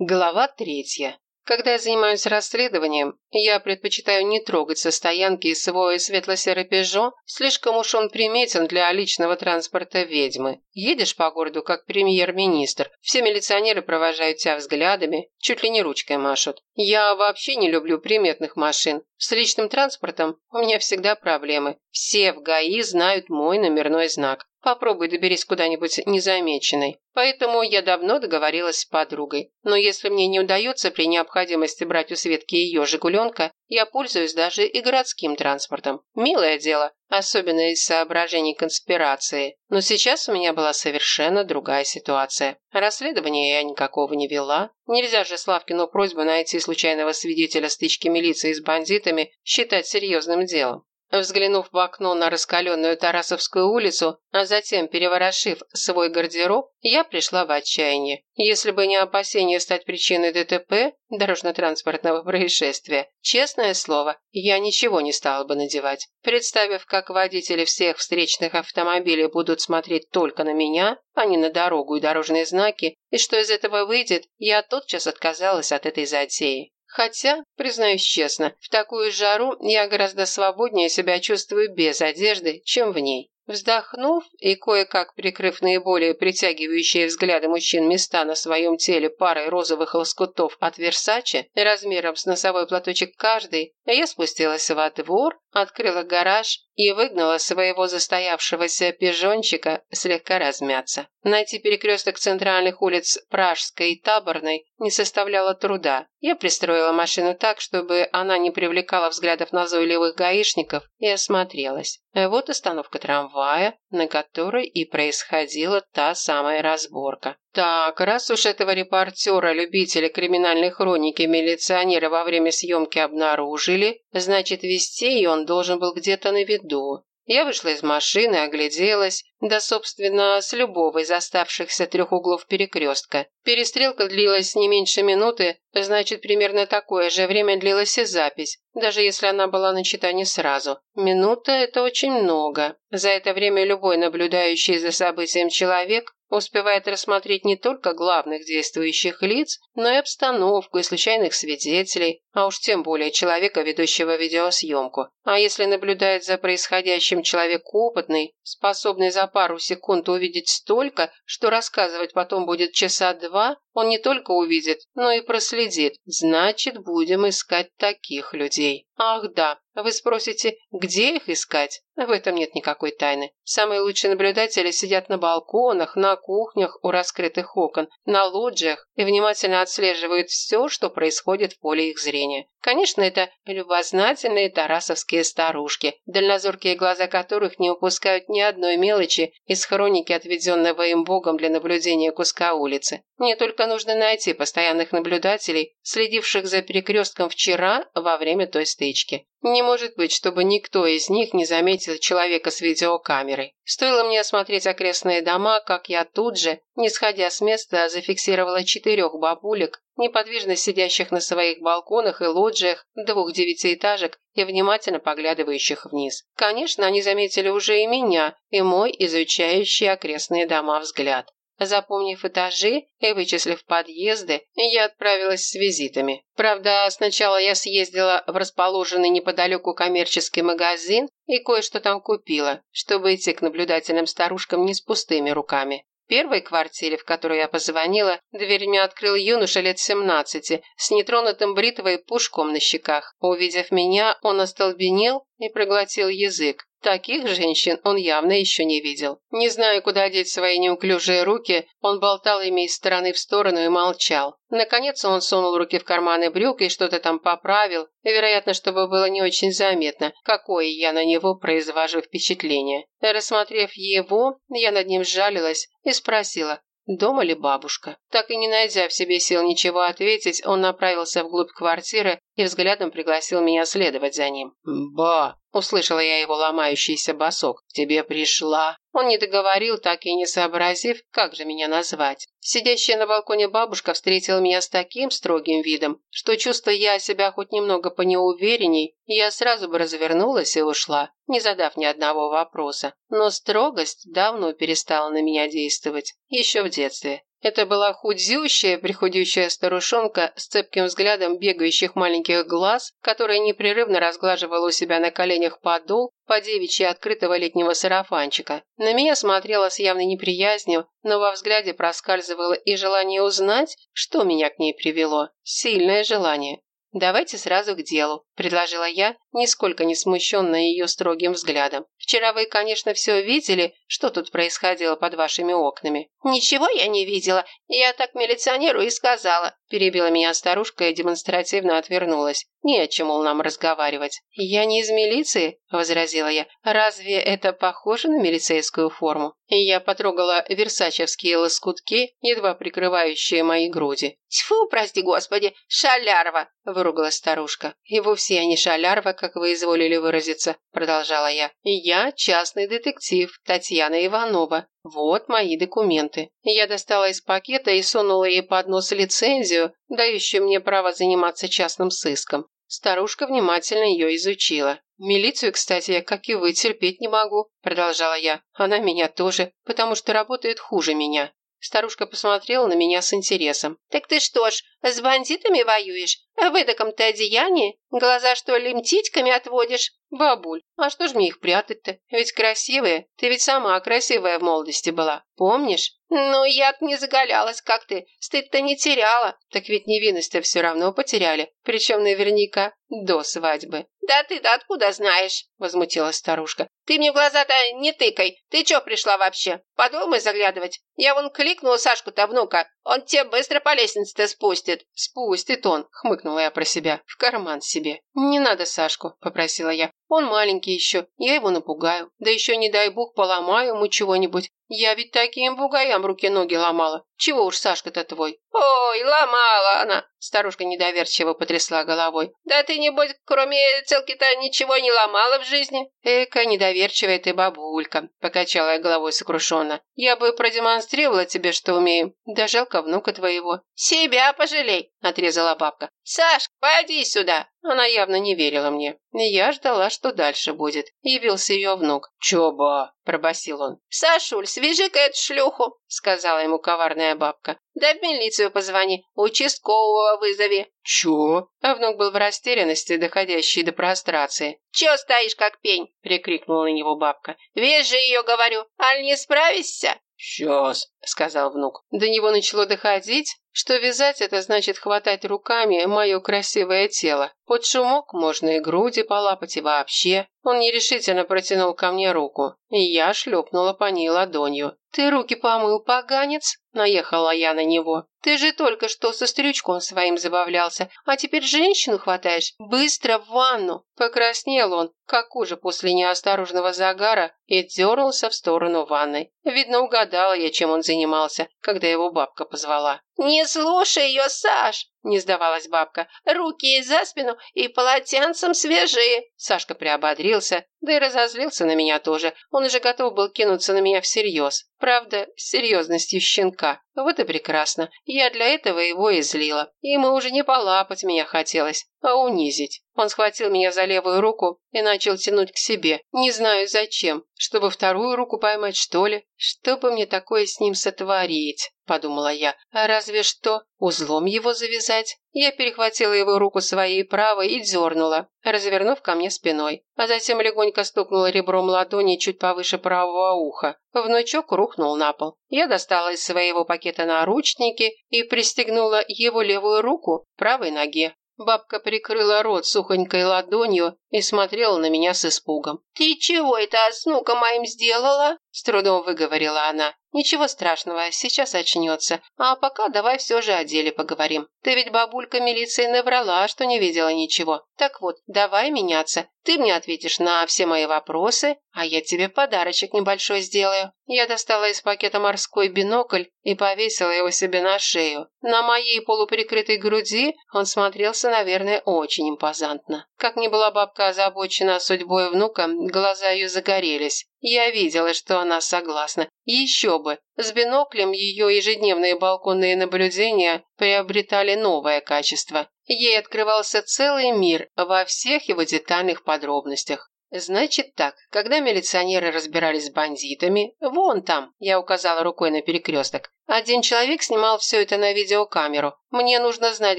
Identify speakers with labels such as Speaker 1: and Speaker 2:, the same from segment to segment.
Speaker 1: Глава третья. Когда я занимаюсь расследованием, я предпочитаю не трогать со стоянки свой светло-серый «Пежо», слишком уж он приметен для личного транспорта ведьмы. Едешь по городу как премьер-министр, все милиционеры провожают тебя взглядами, чуть ли не ручкой машут. Я вообще не люблю приметных машин. С личным транспортом у меня всегда проблемы. Все в ГАИ знают мой номерной знак. Попробуй доберись куда-нибудь незамеченной. Поэтому я давно договорилась с подругой. Но если мне не удается при необходимости брать у Светки ее «Жигуленка», я пользуюсь даже и городским транспортом. Милое дело, особенно из соображений конспирации. Но сейчас у меня была совершенно другая ситуация. Расследования я никакого не вела. Нельзя же Славкину просьбу найти случайного свидетеля стычки милиции с бандитами считать серьезным делом. Взглянув в окно на раскаленную Тарасовскую улицу, а затем переворошив свой гардероб, я пришла в отчаяние. Если бы не опасение стать причиной ДТП, дорожно-транспортного происшествия, честное слово, я ничего не стала бы надевать. Представив, как водители всех встречных автомобилей будут смотреть только на меня, а не на дорогу и дорожные знаки, и что из этого выйдет, я тотчас отказалась от этой затеи. Хотя, признаюсь честно, в такую жару я гораздо свободнее себя чувствую без одежды, чем в ней. Вздохнув и кое-как прикрыв наиболее притягивающие взгляды мужчин места на своем теле парой розовых лоскутов от Версаче размером с носовой платочек каждый, я спустилась во двор, открыла гараж и выгнала своего застоявшегося пижончика слегка размяться. Найти перекресток центральных улиц Пражской и Таборной не составляло труда. Я пристроила машину так, чтобы она не привлекала взглядов назойливых гаишников, и осмотрелась. Вот остановка трамвая, на которой и происходила та самая разборка. Так, раз уж этого репортера, любителя криминальной хроники, милиционера во время съемки обнаружили, значит, вести ее он должен был где-то на виду. Я вышла из машины, огляделась, да, собственно, с любого из оставшихся трех углов перекрестка. Перестрелка длилась не меньше минуты, значит, примерно такое же время длилась и запись, даже если она была начата не сразу. Минута – это очень много. За это время любой наблюдающий за событием человек успевает рассмотреть не только главных действующих лиц, но и обстановку и случайных свидетелей, а уж тем более человека, ведущего видеосъемку. А если наблюдает за происходящим человек опытный, способный за пару секунд увидеть столько, что рассказывать потом будет часа два, он не только увидит, но и проследит. Значит, будем искать таких людей. Ах да, вы спросите, где их искать? В этом нет никакой тайны. Самые лучшие наблюдатели сидят на балконах, на кухнях у раскрытых окон, на лоджиях и внимательно отслеживают все, что происходит в поле их зрения. Конечно, это любознательные тарасовские старушки, дальнозоркие глаза которых не упускают ни одной мелочи из хроники, отведенного им Богом для наблюдения куска улицы. Мне только нужно найти постоянных наблюдателей, следивших за перекрестком вчера во время той стычки. Не может быть, чтобы никто из них не заметил человека с видеокамерой. Стоило мне осмотреть окрестные дома, как я тут же, не сходя с места, зафиксировала четырех бабулек, неподвижно сидящих на своих балконах и лоджиях двух девятиэтажек и внимательно поглядывающих вниз. Конечно, они заметили уже и меня, и мой изучающий окрестные дома взгляд. Запомнив этажи и вычислив подъезды, я отправилась с визитами. Правда, сначала я съездила в расположенный неподалеку коммерческий магазин и кое-что там купила, чтобы идти к наблюдательным старушкам не с пустыми руками. В первой квартире, в которую я позвонила, дверь мне открыл юноша лет семнадцати с нетронутым бритвой пушком на щеках. Увидев меня, он остолбенел и проглотил язык. Таких женщин он явно еще не видел. Не зная, куда деть свои неуклюжие руки, он болтал ими из стороны в сторону и молчал. Наконец он сунул руки в карманы брюк и что-то там поправил, вероятно, чтобы было не очень заметно, какое я на него произвожу впечатление. Рассмотрев его, я над ним сжалилась и спросила, дома ли бабушка. Так и не найдя в себе сил ничего ответить, он направился вглубь квартиры и взглядом пригласил меня следовать за ним. «Ба!» – услышала я его ломающийся босок. «Тебе пришла!» Он не договорил, так и не сообразив, как же меня назвать. Сидящая на балконе бабушка встретила меня с таким строгим видом, что, чувствуя я себя хоть немного понеуверенней, я сразу бы развернулась и ушла, не задав ни одного вопроса. Но строгость давно перестала на меня действовать, еще в детстве. Это была худзющая, прихудющая старушонка с цепким взглядом бегающих маленьких глаз, которая непрерывно разглаживала у себя на коленях подол по девичьи открытого летнего сарафанчика. На меня смотрела с явной неприязнью, но во взгляде проскальзывало и желание узнать, что меня к ней привело. Сильное желание. «Давайте сразу к делу», – предложила я, нисколько не смущенная ее строгим взглядом. «Вчера вы, конечно, все видели, что тут происходило под вашими окнами».
Speaker 2: «Ничего я не видела. Я так милиционеру и сказала», –
Speaker 1: перебила меня старушка и демонстративно отвернулась. «Не о чем, мол, нам разговаривать». «Я не из милиции», – возразила я. «Разве это похоже на милицейскую форму?» И я потрогала версачевские лоскутки, едва прикрывающие мои груди.
Speaker 2: «Тьфу, прости господи, шалярва!»
Speaker 1: – выругалась старушка. «И вовсе я не шалярва, как вы изволили выразиться», – продолжала я. «Я частный детектив Татьяна Иванова. Вот мои документы». Я достала из пакета и сунула ей под нос лицензию, дающую мне право заниматься частным сыском. Старушка внимательно ее изучила. «Милицию, кстати, я, как и вы, терпеть не могу», – продолжала я. «Она меня тоже, потому что работает хуже меня». Старушка посмотрела на меня с интересом.
Speaker 2: «Так ты что ж, с бандитами воюешь? В эдаком-то одеянии? Глаза, что ли, птичками отводишь?»
Speaker 1: «Бабуль, а что ж мне их прятать-то? Ведь красивые. Ты ведь сама красивая в молодости была. Помнишь?»
Speaker 2: «Ну, я-то не заголялась, как ты. Стыд-то не теряла».
Speaker 1: «Так ведь невинность-то все равно потеряли. Причем наверняка до свадьбы».
Speaker 2: «Да ты-то откуда знаешь?» – возмутилась старушка. «Ты мне в глаза-то не тыкай. Ты чё пришла вообще? Подумай заглядывать. Я вон кликнула Сашку-то внука. Он тебе быстро по лестнице-то спустит».
Speaker 1: «Спустит он», – хмыкнула я про себя. «В карман себе». «Не надо Сашку», – попросила я. «Он маленький еще. Я его напугаю. Да еще, не дай бог, поломаю ему чего-нибудь. Я ведь таким бугаям руки-ноги ломала. Чего уж Сашка-то твой?»
Speaker 2: «Ой, ломала она!»
Speaker 1: Старушка недоверчиво потрясла головой.
Speaker 2: «Да ты, небось, кроме целки-то ничего не ломала в жизни?»
Speaker 1: «Эка, недоверчивая ты бабулька», – покачала я головой сокрушенно. «Я бы продемонстрировала тебе, что умею. Да жалко внука твоего».
Speaker 2: «Себя пожалей», – отрезала бабка. «Саш, пойди сюда!»
Speaker 1: Она явно не верила мне. Я ждала, что дальше будет. Явился ее внук. «Чоба!» – пробасил он.
Speaker 2: «Сашуль, свяжи-ка эту шлюху!» – сказала ему коварная бабка. «Да в милицию позвони, участкового вызови».
Speaker 1: «Чё?» А внук был в растерянности, доходящей до прострации.
Speaker 2: «Чё стоишь, как пень?» – прикрикнула на него бабка. «Вяжи ее, говорю, аль не справишься?»
Speaker 1: «Сейчас», – сказал внук. До него начало доходить, что вязать это значит хватать руками мое красивое тело. Под шумок можно и груди полапать, и вообще. Он нерешительно протянул ко мне руку, и я шлепнула по ней ладонью. «Ты руки помыл, поганец?» – наехала я на него. «Ты же только что со стрючком своим забавлялся, а теперь женщину хватаешь? Быстро в ванну!» Покраснел он, как уже после неосторожного загара, и дернулся в сторону ванной. Видно, угадала я, чем он занимался, когда его бабка позвала.
Speaker 2: «Не слушай ее, Саш!» – не сдавалась бабка. «Руки за спину и полотенцем свежие!»
Speaker 1: Сашка приободрился, да и разозлился на меня тоже. Он уже готов был кинуться на меня всерьез. Правда, с серьезностью щенка. Вот и прекрасно. Я для этого его и злила. Ему уже не полапать меня хотелось, а унизить. Он схватил меня за левую руку и начал тянуть к себе. Не знаю зачем. Чтобы вторую руку поймать, что ли? Что бы мне такое с ним сотворить? Подумала я. А разве что узлом его завязать? Я перехватила его руку своей правой и дернула, развернув ко мне спиной. А затем легонько стукнула ребром ладони чуть повыше правого уха. Внучок рухнул на пол. Я достала из своего пакета наручники и пристегнула его левую руку правой ноге. Бабка прикрыла рот сухонькой ладонью и смотрела на меня с испугом.
Speaker 2: «Ты чего это с внуком моим сделала?»
Speaker 1: С трудом выговорила она. «Ничего страшного, сейчас очнется. А пока давай все же о деле поговорим. Ты ведь бабулька милиции наврала, что не видела ничего. Так вот, давай меняться. Ты мне ответишь на все мои вопросы, а я тебе подарочек небольшой сделаю». Я достала из пакета морской бинокль и повесила его себе на шею. На моей полуприкрытой груди он смотрелся, наверное, очень импозантно. Как ни была бабка озабочена судьбой внука, глаза ее загорелись. Я видела, что она согласна. Еще бы, с биноклем ее ежедневные балконные наблюдения приобретали новое качество. Ей открывался целый мир во всех его детальных подробностях. Значит так, когда милиционеры разбирались с бандитами, вон там, я указала рукой на перекресток, один человек снимал все это на видеокамеру. Мне нужно знать,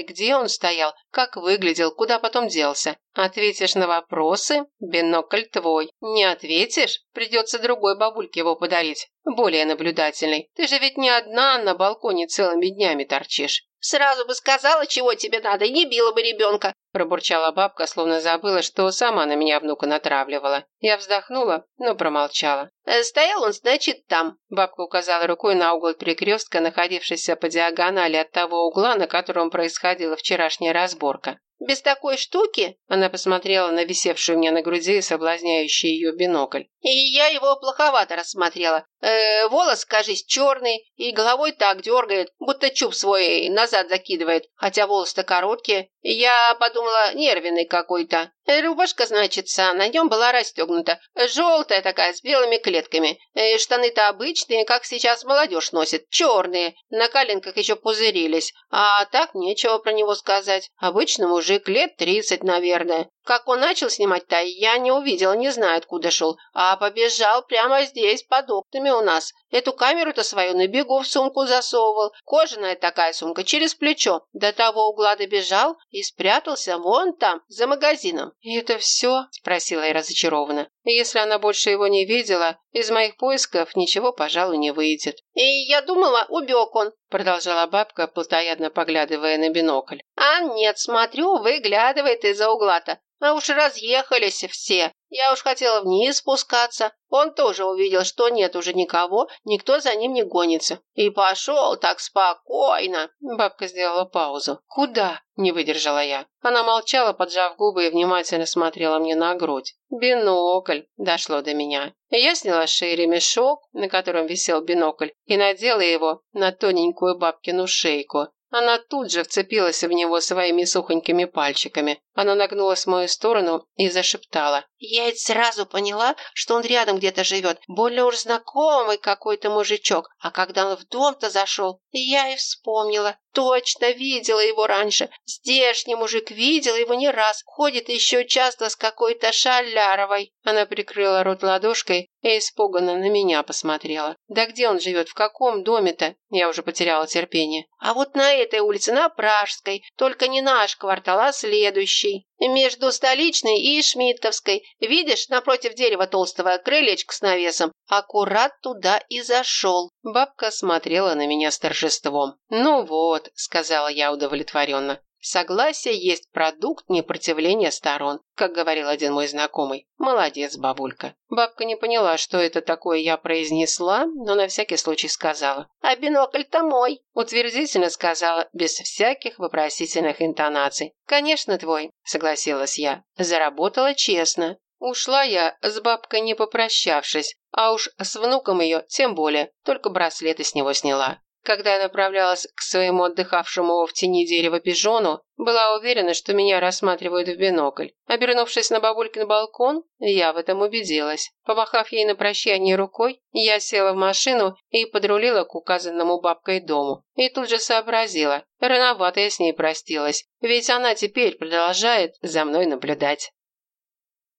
Speaker 1: где он стоял, как выглядел, куда потом делся. Ответишь на вопросы – бинокль твой. Не ответишь – придется другой бабульке его подарить, более наблюдательной. Ты же ведь не одна на балконе целыми днями торчишь.
Speaker 2: Сразу бы сказала, чего тебе надо, и не била бы ребенка.
Speaker 1: Пробурчала бабка, словно забыла, что сама на меня внука натравливала. Я вздохнула, но промолчала.
Speaker 2: «Э, «Стоял он, значит, там».
Speaker 1: Бабка указала рукой на угол перекрестка, находившийся по диагонали от того угла, на котором происходила вчерашняя разборка.
Speaker 2: Без такой штуки?»
Speaker 1: Она посмотрела на висевшую мне на груди соблазняющий ее бинокль.
Speaker 2: «И я его плоховато рассмотрела. Э, волос, кажись, черный, и головой так дергает, будто чуб свой назад закидывает, хотя волосы-то короткие. Я подумала, нервный какой-то. Э, рубашка, значится, на нем была расстегнута. Желтая такая, с белыми клетками. Э, штаны-то обычные, как сейчас молодежь носит. Черные. На коленках еще пузырились. А так нечего про него сказать. Обычный мужик, лет тридцать, наверное. Как он начал снимать-то, я не увидела, не знаю, откуда шел. А побежал прямо здесь, под окнами у нас. Эту камеру-то свою на бегу в сумку засовывал. Кожаная такая сумка, через плечо. До того угла добежал и спрятался вон там, за магазином.
Speaker 1: «И это все?» – спросила я разочарованно. «Если она больше его не видела, из моих поисков ничего, пожалуй, не выйдет».
Speaker 2: «И я думала, убег он», –
Speaker 1: продолжала бабка, плотоядно поглядывая на бинокль.
Speaker 2: «А нет, смотрю, выглядывает из-за угла-то. А уж разъехались все. Я уж хотела вниз спускаться. Он тоже увидел, что нет уже никого, никто за ним не гонится. И пошел так спокойно.
Speaker 1: Бабка сделала паузу. «Куда?» – не выдержала я. Она молчала, поджав губы и внимательно смотрела мне на грудь. «Бинокль!» – дошло до меня. Я сняла с шеи ремешок, на котором висел бинокль, и надела его на тоненькую бабкину шейку. Она тут же вцепилась в него своими сухонькими пальчиками. Она нагнулась в мою сторону и зашептала.
Speaker 2: «Я ведь сразу поняла, что он рядом где-то живет. Более уж знакомый какой-то мужичок. А когда он в дом-то зашел, я и вспомнила. Точно видела его раньше. Здешний мужик видел его не раз. Ходит еще часто с какой-то шаляровой».
Speaker 1: Она прикрыла рот ладошкой и испуганно на меня посмотрела. «Да где он живет? В каком доме-то?» Я уже потеряла терпение.
Speaker 2: «А вот на этой улице, на Пражской. Только не наш квартал, а следующий. Между столичной и Шмидтовской. Видишь, напротив дерева толстого крылечко с навесом. Аккурат туда и зашел».
Speaker 1: Бабка смотрела на меня с торжеством. «Ну вот», — сказала я удовлетворенно. Согласие есть продукт непротивления сторон, как говорил один мой знакомый. Молодец, бабулька. Бабка не поняла, что это такое я произнесла, но на всякий случай сказала.
Speaker 2: А бинокль-то мой.
Speaker 1: Утвердительно сказала, без всяких вопросительных интонаций. Конечно, твой, согласилась я. Заработала честно. Ушла я с бабкой не попрощавшись, а уж с внуком ее тем более, только браслеты с него сняла. Когда я направлялась к своему отдыхавшему в тени дерева пижону, была уверена, что меня рассматривают в бинокль. Обернувшись на бабулькин балкон, я в этом убедилась. Помахав ей на прощание рукой, я села в машину и подрулила к указанному бабкой дому. И тут же сообразила, рановато я с ней простилась, ведь она теперь продолжает за мной наблюдать.